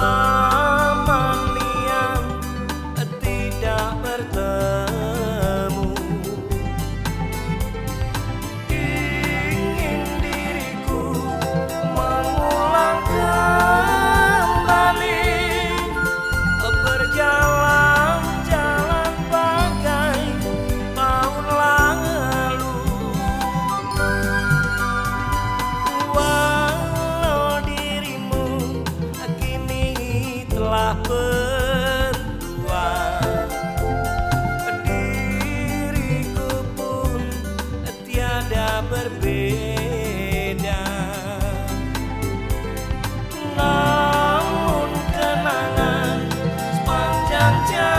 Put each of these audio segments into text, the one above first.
Bye. berbeda. Namun kenangan sepanjang jalan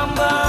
samba